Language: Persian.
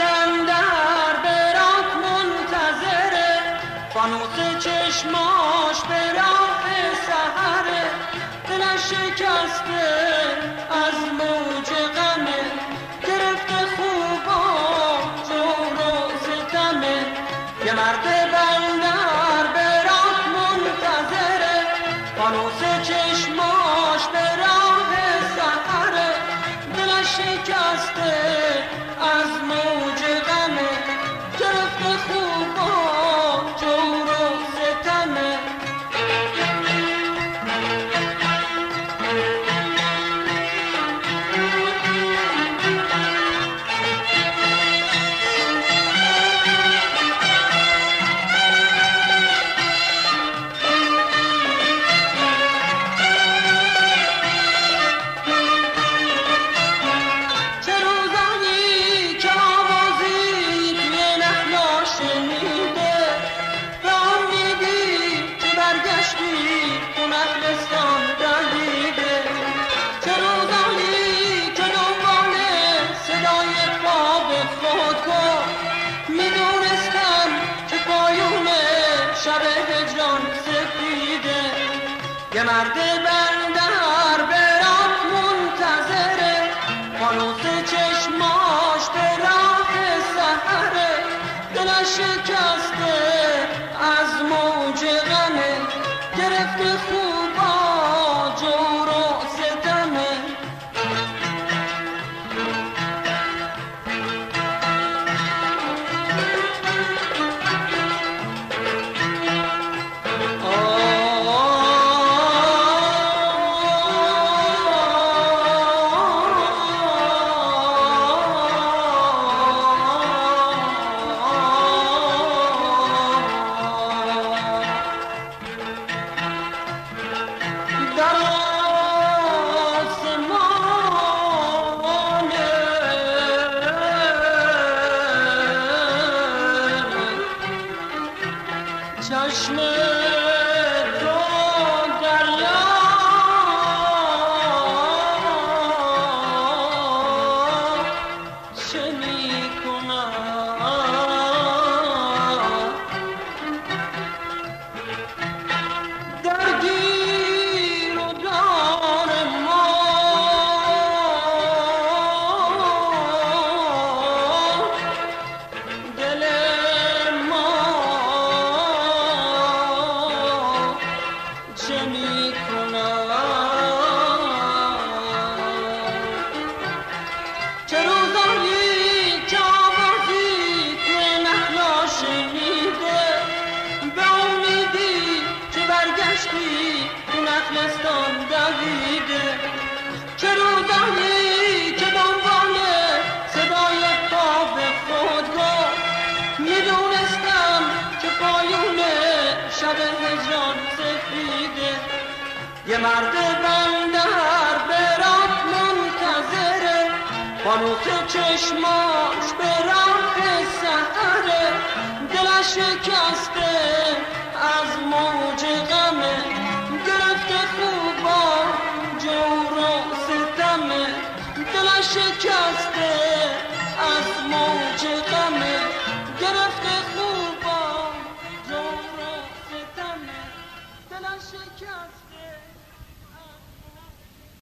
بندر براک منتظره. فانوس چشماش به راه سهره دلش شکسته از موج غمه. گرفته خوبا جور و ستمه یه مرد بندر براک منتظره. فانوس چشماش یه مرد بندر براک منتظره. فانوس چشماش به راه سهره دلش شکسته از موج غمه. گرفته خوبا Çeşme نخلستان دویده چه روزایی که دنبال صدای پا به خود گفت می‌دونستم که پایون شب هجران سفیده یه مرد بندر براک منتظره فانوس چشماش